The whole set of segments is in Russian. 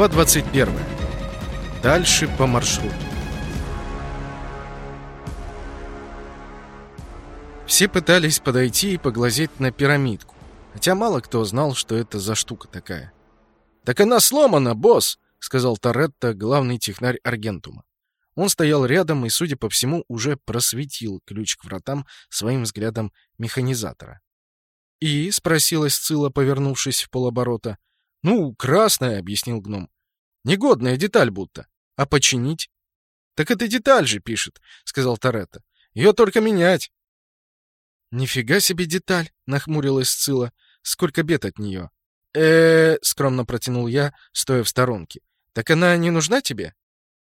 Глава 21. Дальше по маршруту. Все пытались подойти и поглазеть на пирамидку, хотя мало кто знал, что это за штука такая. «Так она сломана, босс!» — сказал Торетто, главный технарь Аргентума. Он стоял рядом и, судя по всему, уже просветил ключ к вратам своим взглядом механизатора. «И?» — спросила Сцилла, повернувшись в полоборота — «Ну, красная», — объяснил гном. «Негодная деталь будто. А починить?» «Так это деталь же пишет», — сказал Торетто. «Ее только менять». «Нифига себе деталь», — нахмурилась Сцилла. «Сколько бед от нее?» э скромно протянул я, стоя в сторонке. «Так она не нужна тебе?»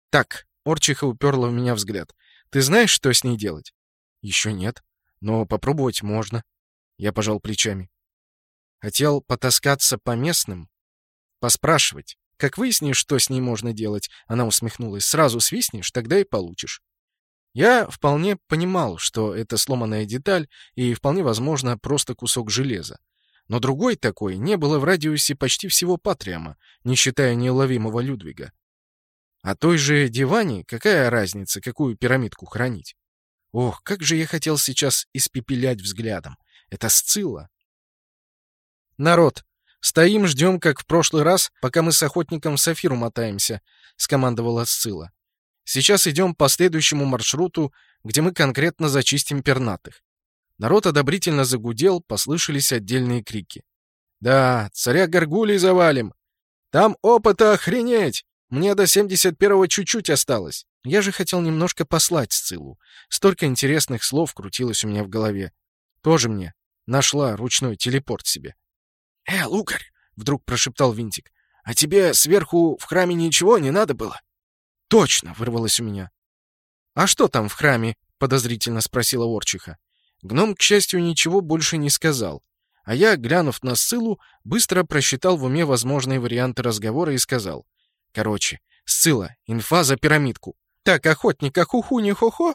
«Так», — Орчиха уперла в меня взгляд. «Ты знаешь, что с ней делать?» «Еще нет. Но попробовать можно». Я пожал плечами. Хотел потаскаться по местным, Поспрашивать. Как выяснишь, что с ней можно делать, она усмехнулась, сразу свистнешь, тогда и получишь. Я вполне понимал, что это сломанная деталь и, вполне возможно, просто кусок железа. Но другой такой не было в радиусе почти всего Патриама, не считая неуловимого Людвига. А той же Диване какая разница, какую пирамидку хранить? Ох, как же я хотел сейчас испепелять взглядом. Это Сцилла. «Народ, «Стоим, ждем, как в прошлый раз, пока мы с охотником в Сафиру мотаемся», — скомандовала Сцилла. «Сейчас идем по следующему маршруту, где мы конкретно зачистим пернатых». Народ одобрительно загудел, послышались отдельные крики. «Да, царя Горгулей завалим! Там опыта охренеть! Мне до 71-го чуть-чуть осталось!» Я же хотел немножко послать Сциллу. Столько интересных слов крутилось у меня в голове. Тоже мне. Нашла ручной телепорт себе. «Э, Лукарь!» — вдруг прошептал Винтик. «А тебе сверху в храме ничего не надо было?» «Точно!» — вырвалось у меня. «А что там в храме?» — подозрительно спросила Орчиха. Гном, к счастью, ничего больше не сказал. А я, глянув на Сцилу, быстро просчитал в уме возможные варианты разговора и сказал. «Короче, Сцила, инфа за пирамидку». «Так, охотник, хуху не хо-хо?»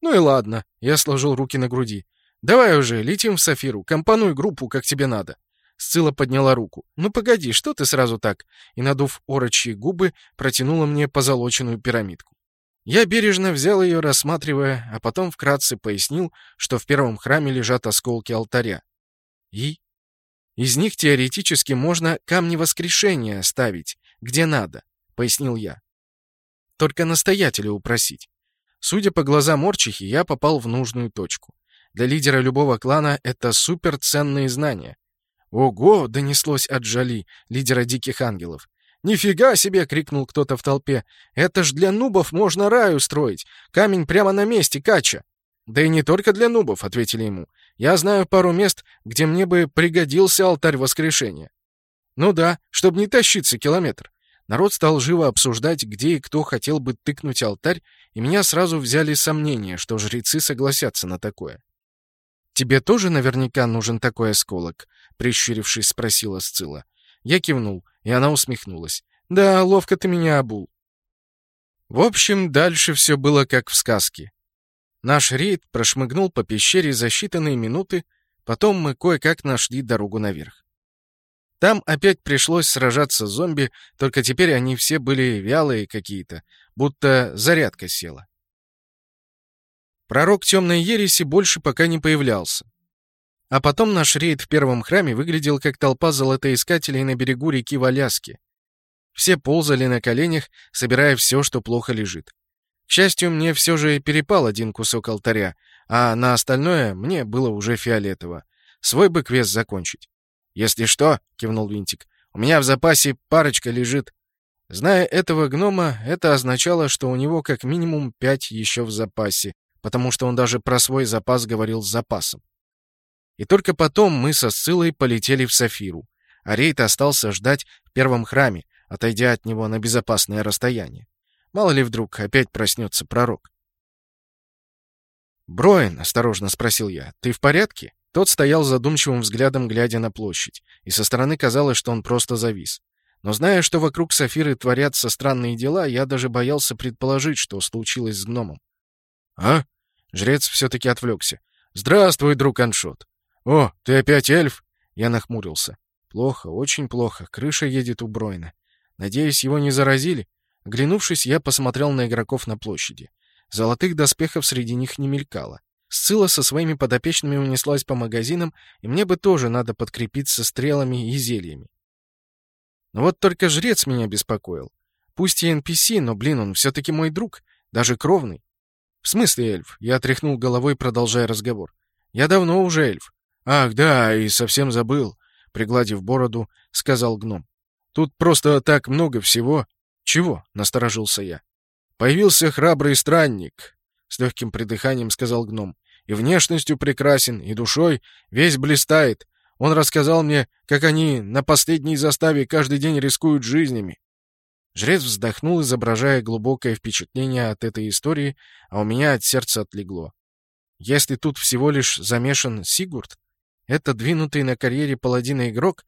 «Ну и ладно», — я сложил руки на груди. «Давай уже, летим в Сафиру, компонуй группу, как тебе надо». Сцилла подняла руку. «Ну погоди, что ты сразу так?» И, надув орочьи губы, протянула мне позолоченную пирамидку. Я бережно взял ее, рассматривая, а потом вкратце пояснил, что в первом храме лежат осколки алтаря. И? Из них теоретически можно камни воскрешения ставить, где надо, пояснил я. Только настоятеля упросить. Судя по глазам Орчихи, я попал в нужную точку. Для лидера любого клана это суперценные знания. «Ого!» — донеслось от Жали, лидера Диких Ангелов. «Нифига себе!» — крикнул кто-то в толпе. «Это ж для нубов можно рай устроить! Камень прямо на месте, Кача!» «Да и не только для нубов», — ответили ему. «Я знаю пару мест, где мне бы пригодился алтарь воскрешения». «Ну да, чтобы не тащиться километр». Народ стал живо обсуждать, где и кто хотел бы тыкнуть алтарь, и меня сразу взяли сомнения, что жрецы согласятся на такое. «Тебе тоже наверняка нужен такой осколок?» — прищурившись, спросила Сцилла. Я кивнул, и она усмехнулась. «Да, ловко ты меня обул». В общем, дальше все было как в сказке. Наш рейд прошмыгнул по пещере за считанные минуты, потом мы кое-как нашли дорогу наверх. Там опять пришлось сражаться с зомби, только теперь они все были вялые какие-то, будто зарядка села. Пророк темной ереси больше пока не появлялся. А потом наш рейд в первом храме выглядел как толпа золотоискателей на берегу реки Валяски. Все ползали на коленях, собирая все, что плохо лежит. К счастью, мне все же перепал один кусок алтаря, а на остальное мне было уже фиолетово. Свой бы квест закончить. «Если что», — кивнул Винтик, — «у меня в запасе парочка лежит». Зная этого гнома, это означало, что у него как минимум пять еще в запасе, потому что он даже про свой запас говорил с запасом. И только потом мы со Сцилой полетели в Сафиру, а рейд остался ждать в первом храме, отойдя от него на безопасное расстояние. Мало ли вдруг опять проснется пророк. «Броин», — осторожно спросил я, — «ты в порядке?» Тот стоял задумчивым взглядом, глядя на площадь, и со стороны казалось, что он просто завис. Но зная, что вокруг Сафиры творятся странные дела, я даже боялся предположить, что случилось с гномом. «А?» Жрец все-таки отвлекся. «Здравствуй, друг Аншот!» «О, ты опять эльф?» Я нахмурился. «Плохо, очень плохо. Крыша едет у Бройна. Надеюсь, его не заразили? Оглянувшись, я посмотрел на игроков на площади. Золотых доспехов среди них не мелькало. Сцилла со своими подопечными унеслась по магазинам, и мне бы тоже надо подкрепиться стрелами и зельями. Но вот только жрец меня беспокоил. Пусть и NPC, но, блин, он все-таки мой друг, даже кровный. Смысле эльф? Я тряхнул головой, продолжая разговор. Я давно уже эльф. Ах, да, и совсем забыл, пригладив бороду, сказал гном. Тут просто так много всего. Чего? насторожился я. Появился храбрый странник, с легким придыханием сказал гном. И внешностью прекрасен, и душой весь блистает. Он рассказал мне, как они на последней заставе каждый день рискуют жизнями. Жрец вздохнул, изображая глубокое впечатление от этой истории, а у меня от сердца отлегло. Если тут всего лишь замешан Сигурд, это двинутый на карьере паладина игрок,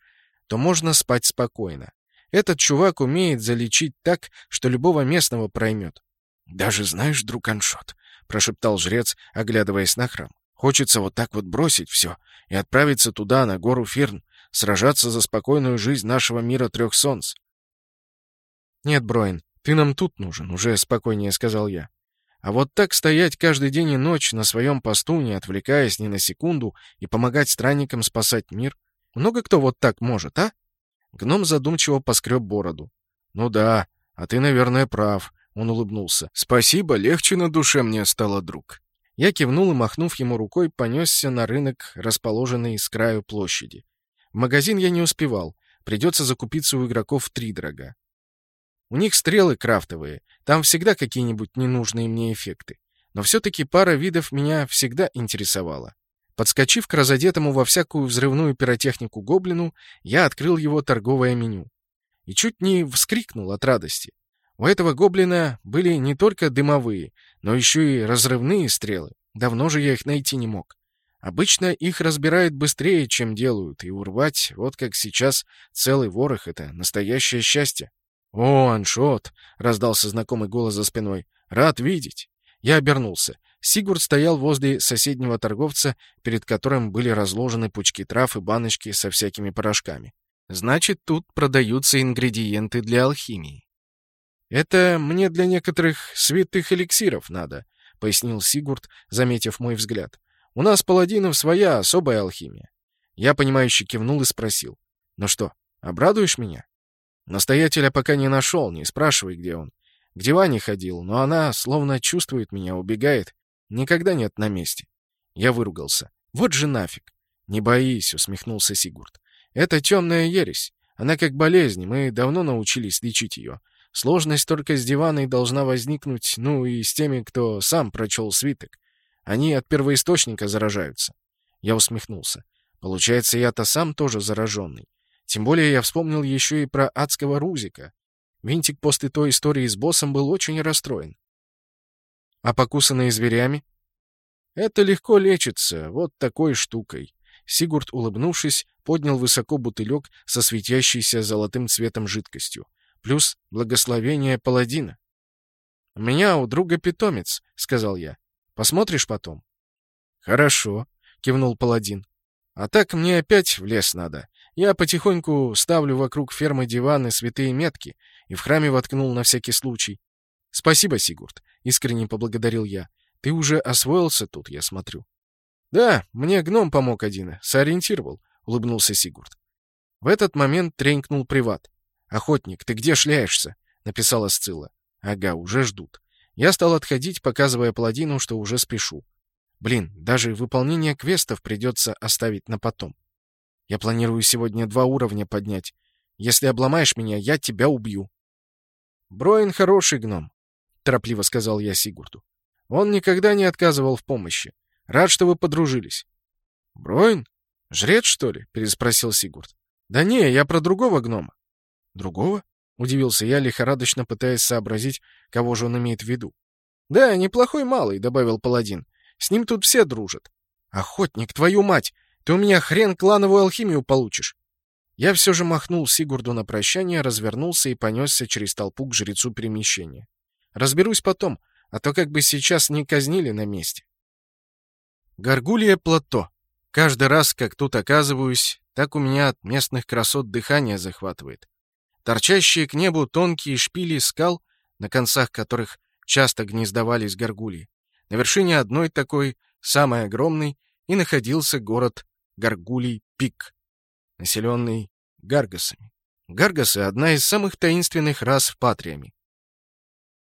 то можно спать спокойно. Этот чувак умеет залечить так, что любого местного проймет. «Даже знаешь, друг Аншот», — прошептал жрец, оглядываясь на храм. «Хочется вот так вот бросить все и отправиться туда, на гору Фирн, сражаться за спокойную жизнь нашего мира трех солнц». «Нет, Броин, ты нам тут нужен», — уже спокойнее сказал я. «А вот так стоять каждый день и ночь на своем посту, не отвлекаясь ни на секунду, и помогать странникам спасать мир, много кто вот так может, а?» Гном задумчиво поскреб бороду. «Ну да, а ты, наверное, прав», — он улыбнулся. «Спасибо, легче на душе мне стало, друг». Я кивнул и, махнув ему рукой, понесся на рынок, расположенный с краю площади. В магазин я не успевал, придется закупиться у игроков втридорога. У них стрелы крафтовые, там всегда какие-нибудь ненужные мне эффекты. Но все-таки пара видов меня всегда интересовала. Подскочив к разодетому во всякую взрывную пиротехнику гоблину, я открыл его торговое меню. И чуть не вскрикнул от радости. У этого гоблина были не только дымовые, но еще и разрывные стрелы. Давно же я их найти не мог. Обычно их разбирают быстрее, чем делают, и урвать, вот как сейчас, целый ворох — это настоящее счастье. «О, Аншот!» — раздался знакомый голос за спиной. «Рад видеть!» Я обернулся. Сигурд стоял возле соседнего торговца, перед которым были разложены пучки трав и баночки со всякими порошками. Значит, тут продаются ингредиенты для алхимии. «Это мне для некоторых святых эликсиров надо», — пояснил Сигурд, заметив мой взгляд. «У нас, паладинов, своя особая алхимия». Я, понимающе кивнул и спросил. «Ну что, обрадуешь меня?» Настоятеля пока не нашел, не спрашивай, где он. К диване ходил, но она словно чувствует меня, убегает. Никогда нет на месте. Я выругался. Вот же нафиг. Не боись, усмехнулся Сигурд. Это темная ересь. Она как болезнь, мы давно научились лечить ее. Сложность только с диваной должна возникнуть, ну и с теми, кто сам прочел свиток. Они от первоисточника заражаются. Я усмехнулся. Получается, я-то сам тоже зараженный. Тем более я вспомнил еще и про адского Рузика. Винтик после той истории с боссом был очень расстроен. А покусанные зверями? Это легко лечится, вот такой штукой. Сигурд, улыбнувшись, поднял высоко бутылек со светящейся золотым цветом жидкостью. Плюс благословение паладина. «У меня у друга питомец», — сказал я. «Посмотришь потом?» «Хорошо», — кивнул паладин. «А так мне опять в лес надо. Я потихоньку ставлю вокруг фермы диваны святые метки и в храме воткнул на всякий случай. Спасибо, Сигурд, искренне поблагодарил я. Ты уже освоился тут, я смотрю. Да, мне гном помог один, сориентировал, улыбнулся Сигурд. В этот момент тренькнул приват. Охотник, ты где шляешься? написала Сцилла. Ага, уже ждут. Я стал отходить, показывая паладину, что уже спешу. Блин, даже выполнение квестов придется оставить на потом. Я планирую сегодня два уровня поднять. Если обломаешь меня, я тебя убью». «Броин хороший гном», — торопливо сказал я Сигурду. «Он никогда не отказывал в помощи. Рад, что вы подружились». «Броин? Жрец, что ли?» — переспросил Сигурд. «Да не, я про другого гнома». «Другого?» — удивился я, лихорадочно пытаясь сообразить, кого же он имеет в виду. «Да, неплохой малый», — добавил паладин. «С ним тут все дружат». «Охотник, твою мать! Ты у меня хрен клановую алхимию получишь. Я все же махнул Сигурду на прощание, развернулся и понесся через толпу к жрецу перемещения. Разберусь потом, а то как бы сейчас не казнили на месте. Горгулье плато. Каждый раз, как тут оказываюсь, так у меня от местных красот дыхание захватывает. торчащие к небу тонкие шпили скал, на концах которых часто гнездовались горгульи. На вершине одной такой, самой огромной, и находился город Гаргулий-Пик, населенный гаргасами. Гаргасы — одна из самых таинственных рас в Патриаме.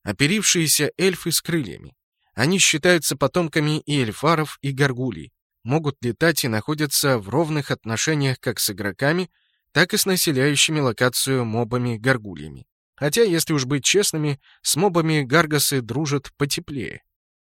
Оперившиеся эльфы с крыльями. Они считаются потомками и эльфаров, и горгулей, могут летать и находятся в ровных отношениях как с игроками, так и с населяющими локацию мобами-горгульями. Хотя, если уж быть честными, с мобами гаргасы дружат потеплее.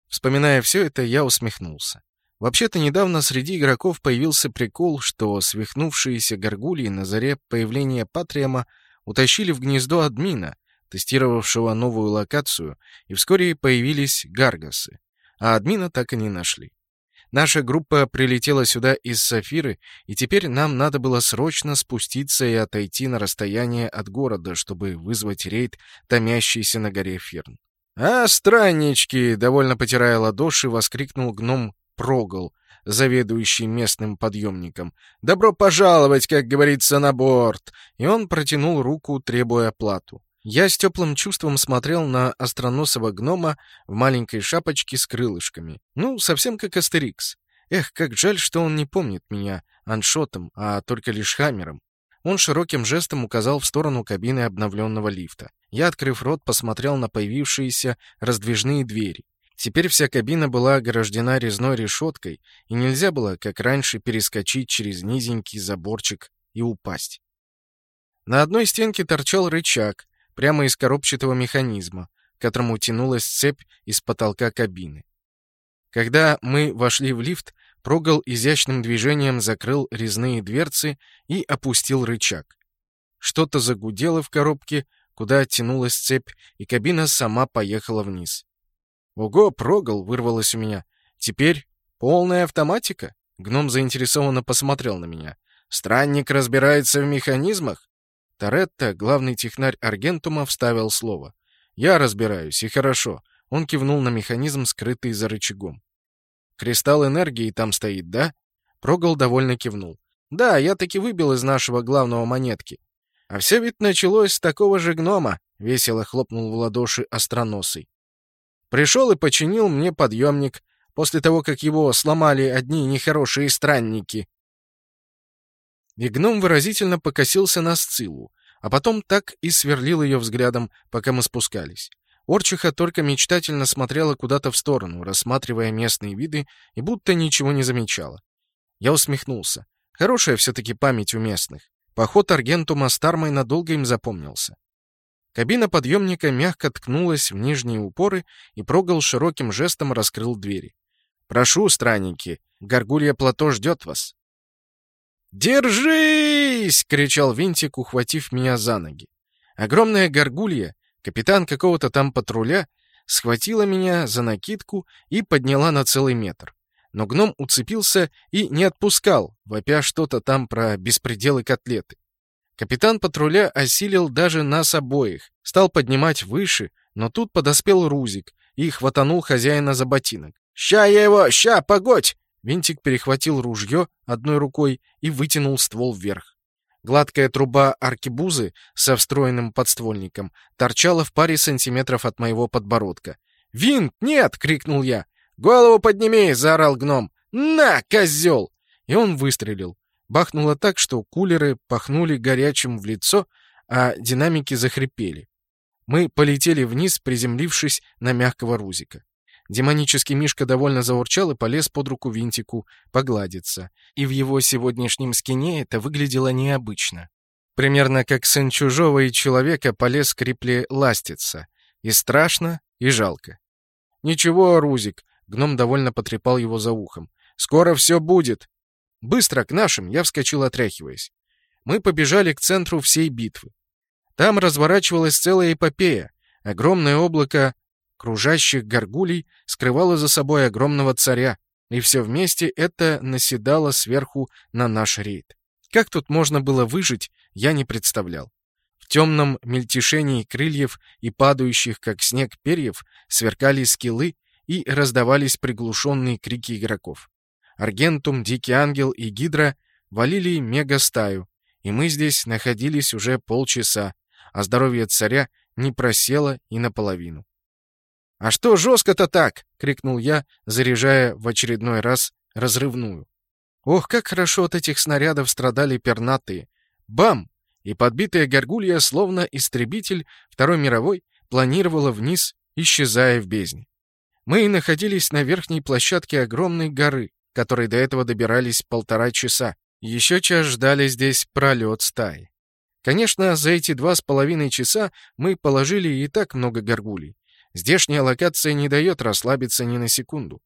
Вспоминая все это, я усмехнулся. Вообще-то недавно среди игроков появился прикол, что свихнувшиеся горгульи на заре появления Патриама утащили в гнездо админа, тестировавшего новую локацию, и вскоре появились гаргасы, а админа так и не нашли. Наша группа прилетела сюда из Сафиры, и теперь нам надо было срочно спуститься и отойти на расстояние от города, чтобы вызвать рейд, томящийся на горе Ферн. «А, страннички!» — довольно потирая ладоши, воскликнул гном Прогол, заведующий местным подъемником. «Добро пожаловать, как говорится, на борт!» И он протянул руку, требуя оплату. Я с теплым чувством смотрел на остроносого гнома в маленькой шапочке с крылышками. Ну, совсем как Астерикс. Эх, как жаль, что он не помнит меня аншотом, а только лишь хаммером. Он широким жестом указал в сторону кабины обновленного лифта. Я, открыв рот, посмотрел на появившиеся раздвижные двери. Теперь вся кабина была ограждена резной решеткой, и нельзя было, как раньше, перескочить через низенький заборчик и упасть. На одной стенке торчал рычаг, прямо из коробчатого механизма, к которому тянулась цепь из потолка кабины. Когда мы вошли в лифт, Прогал изящным движением закрыл резные дверцы и опустил рычаг. Что-то загудело в коробке, куда тянулась цепь, и кабина сама поехала вниз. «Ого, Прогал!» — вырвалось у меня. «Теперь полная автоматика?» Гном заинтересованно посмотрел на меня. «Странник разбирается в механизмах?» Торетто, главный технарь Аргентума, вставил слово. «Я разбираюсь, и хорошо». Он кивнул на механизм, скрытый за рычагом. «Кристалл энергии там стоит, да?» Прогол довольно кивнул. «Да, я таки выбил из нашего главного монетки. А все ведь началось с такого же гнома», — весело хлопнул в ладоши остроносый. «Пришел и починил мне подъемник, после того, как его сломали одни нехорошие странники. И гном выразительно покосился на Сцилу, а потом так и сверлил ее взглядом, пока мы спускались. Орчиха только мечтательно смотрела куда-то в сторону, рассматривая местные виды, и будто ничего не замечала. Я усмехнулся. Хорошая все-таки память у местных. Поход Аргентума с Тармой надолго им запомнился. Кабина подъемника мягко ткнулась в нижние упоры, и Прогал широким жестом раскрыл двери. «Прошу, странники, горгулья плато ждет вас». «Держись!» — кричал Винтик, ухватив меня за ноги. Огромная горгулья, капитан какого-то там патруля, схватила меня за накидку и подняла на целый метр. Но гном уцепился и не отпускал, вопя что-то там про беспределы котлеты. Капитан патруля осилил даже нас обоих, стал поднимать выше, но тут подоспел Рузик и хватанул хозяина за ботинок. «Ща я его! Ща, погодь!» Винтик перехватил ружье одной рукой и вытянул ствол вверх. Гладкая труба аркебузы со встроенным подствольником торчала в паре сантиметров от моего подбородка. «Винт, нет!» — крикнул я. «Голову подними!» — заорал гном. «На, козел!» И он выстрелил. Бахнуло так, что кулеры пахнули горячим в лицо, а динамики захрипели. Мы полетели вниз, приземлившись на мягкого рузика. Демонический Мишка довольно заурчал и полез под руку Винтику погладиться. И в его сегодняшнем скине это выглядело необычно. Примерно как сын чужого и человека полез к Рипли ластиться. И страшно, и жалко. «Ничего, Рузик», — гном довольно потрепал его за ухом. «Скоро все будет». «Быстро, к нашим!» — я вскочил, отряхиваясь. Мы побежали к центру всей битвы. Там разворачивалась целая эпопея. Огромное облако кружащих горгулей скрывало за собой огромного царя, и все вместе это наседало сверху на наш рейд. Как тут можно было выжить, я не представлял. В темном мельтешении крыльев и падающих, как снег, перьев сверкали скиллы и раздавались приглушенные крики игроков. Аргентум, Дикий Ангел и Гидра валили мега-стаю, и мы здесь находились уже полчаса, а здоровье царя не просело и наполовину. «А что жестко-то так?» — крикнул я, заряжая в очередной раз разрывную. Ох, как хорошо от этих снарядов страдали пернатые. Бам! И подбитая горгулья, словно истребитель Второй мировой, планировала вниз, исчезая в бездне. Мы находились на верхней площадке огромной горы, которой до этого добирались полтора часа. Еще час ждали здесь пролет стаи. Конечно, за эти два с половиной часа мы положили и так много горгулей. Здешняя локация не дает расслабиться ни на секунду.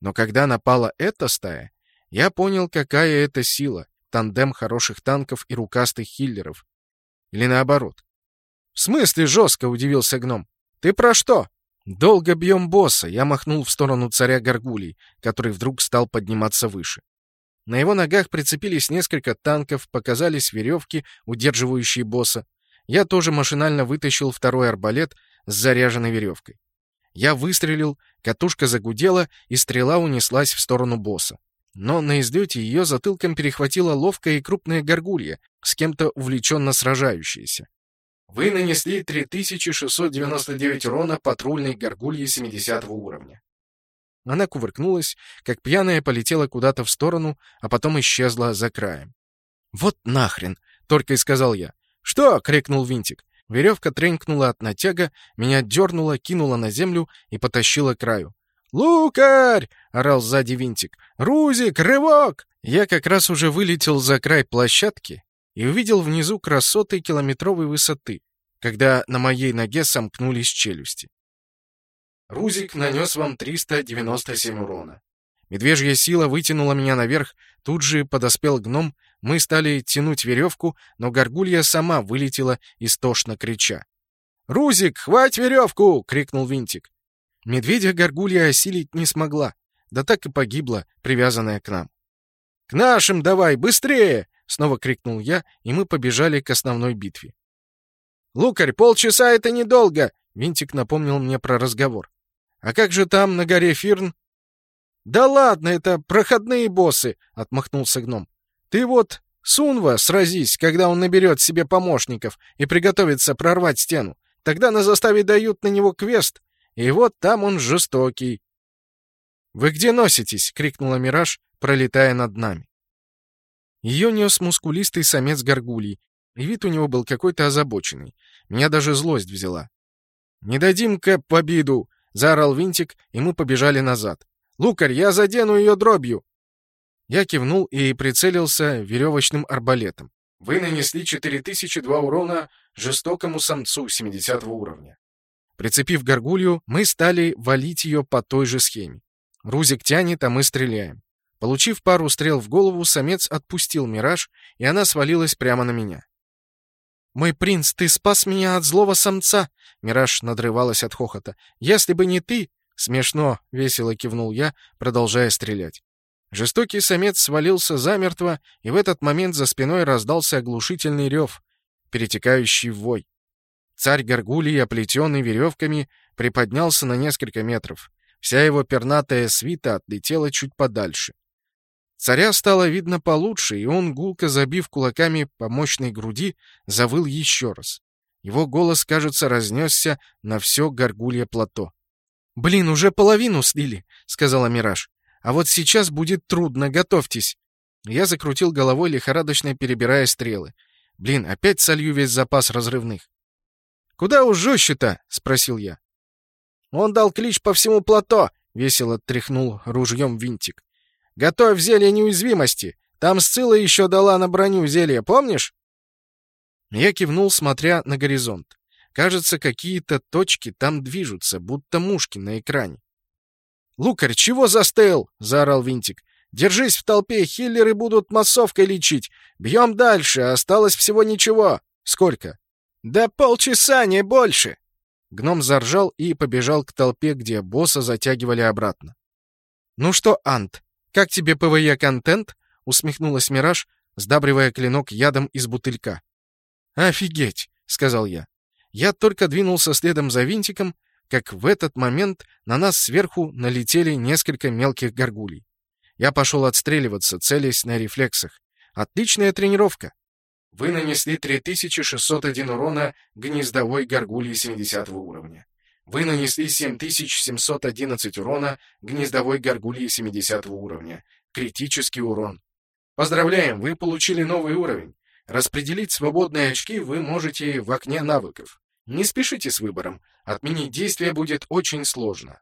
Но когда напала эта стая, я понял, какая это сила, тандем хороших танков и рукастых хиллеров. Или наоборот. «В смысле жестко?» — удивился гном. «Ты про что?» «Долго бьем босса», — я махнул в сторону царя Гаргулий, который вдруг стал подниматься выше. На его ногах прицепились несколько танков, показались веревки, удерживающие босса. Я тоже машинально вытащил второй арбалет с заряженной веревкой. Я выстрелил, катушка загудела, и стрела унеслась в сторону босса. Но на излете ее затылком перехватила ловкая и крупная горгулья, с кем-то увлеченно сражающаяся. Вы нанесли 3699 урона патрульной горгульи 70 уровня. Она кувыркнулась, как пьяная полетела куда-то в сторону, а потом исчезла за краем. «Вот нахрен!» — только и сказал я. «Что?» — крикнул Винтик. Веревка тренькнула от натяга, меня дернула, кинула на землю и потащила к краю. «Лукарь!» — орал сзади Винтик. «Рузик, рывок!» Я как раз уже вылетел за край площадки и увидел внизу красоты километровой высоты, когда на моей ноге сомкнулись челюсти. Рузик нанес вам 397 урона. Медвежья сила вытянула меня наверх, тут же подоспел гном, мы стали тянуть веревку, но горгулья сама вылетела, истошно крича. «Рузик, хвать веревку!» — крикнул Винтик. Медведя горгулья осилить не смогла, да так и погибла, привязанная к нам. «К нашим давай, быстрее!» — снова крикнул я, и мы побежали к основной битве. «Лукарь, полчаса — это недолго!» — Винтик напомнил мне про разговор. А как же там, на горе Фирн? Да ладно, это проходные боссы, отмахнулся гном. Ты вот Сунва сразись, когда он наберет себе помощников и приготовится прорвать стену. Тогда на заставе дают на него квест, и вот там он жестокий. «Вы где носитесь?» — крикнула Мираж, пролетая над нами. Ее нес мускулистый самец горгулий, и вид у него был какой-то озабоченный. Меня даже злость взяла. «Не дадим-ка победу!» — заорал Винтик, и мы побежали назад. «Лукарь, я задену ее дробью!» Я кивнул и прицелился веревочным арбалетом. Вы нанесли 4002 урона жестокому самцу 70 уровня. Прицепив горгулью, мы стали валить ее по той же схеме. Рузик тянет, а мы стреляем. Получив пару стрел в голову, самец отпустил мираж, и она свалилась прямо на меня. «Мой принц, ты спас меня от злого самца!» Мираж надрывалась от хохота. «Если бы не ты...» «Смешно!» — весело кивнул я, продолжая стрелять. Жестокий самец свалился замертво, и в этот момент за спиной раздался оглушительный рев, перетекающий в вой. Царь горгулий, оплетенный веревками, приподнялся на несколько метров. Вся его пернатая свита отлетела чуть подальше. Царя стало видно получше, и он, гулко забив кулаками по мощной груди, завыл еще раз. Его голос, кажется, разнесся на все горгулье плато. «Блин, уже половину слили», — сказала Мираж. «А вот сейчас будет трудно, готовьтесь». Я закрутил головой, лихорадочно перебирая стрелы. «Блин, опять солью весь запас разрывных». «Куда уж жестче-то?» — спросил я. «Он дал клич по всему плато», — весело тряхнул ружьем винтик. Готовь зелье неуязвимости. Там Сцилла еще дала на броню зелье, помнишь?» Я кивнул, смотря на горизонт. Кажется, какие-то точки там движутся, будто мушки на экране. «Лукарь, чего застыл?» — заорал Винтик. «Держись в толпе, хиллеры будут массовкой лечить. Бьем дальше, осталось всего ничего. Сколько?» «Да полчаса, не больше!» Гном заржал и побежал к толпе, где босса затягивали обратно. «Ну что, Ант, «Как тебе ПВЕ-контент?» — усмехнулась Мираж, сдабривая клинок ядом из бутылька. «Офигеть!» — сказал я. Я только двинулся следом за винтиком, как в этот момент на нас сверху налетели несколько мелких горгулей. Я пошел отстреливаться, целясь на рефлексах. Отличная тренировка. Вы нанесли 3601 урона гнездовой горгульи 70 уровня. Вы нанесли 7711 урона гнездовой горгульи 70 уровня. Критический урон. Поздравляем, вы получили новый уровень. Распределить свободные очки вы можете в окне навыков. Не спешите с выбором. Отменить действие будет очень сложно.